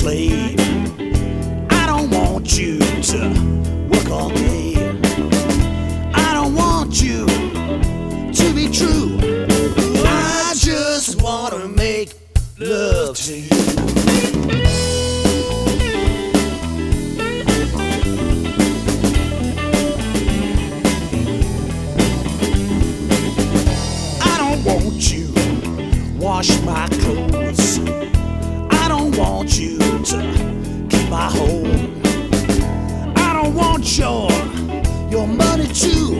slave. I don't want you to work all day. I don't want you to be true. I just want to make love to you. wash my clothes. I don't want you my. I don't want your your money too.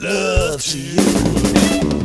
love to you.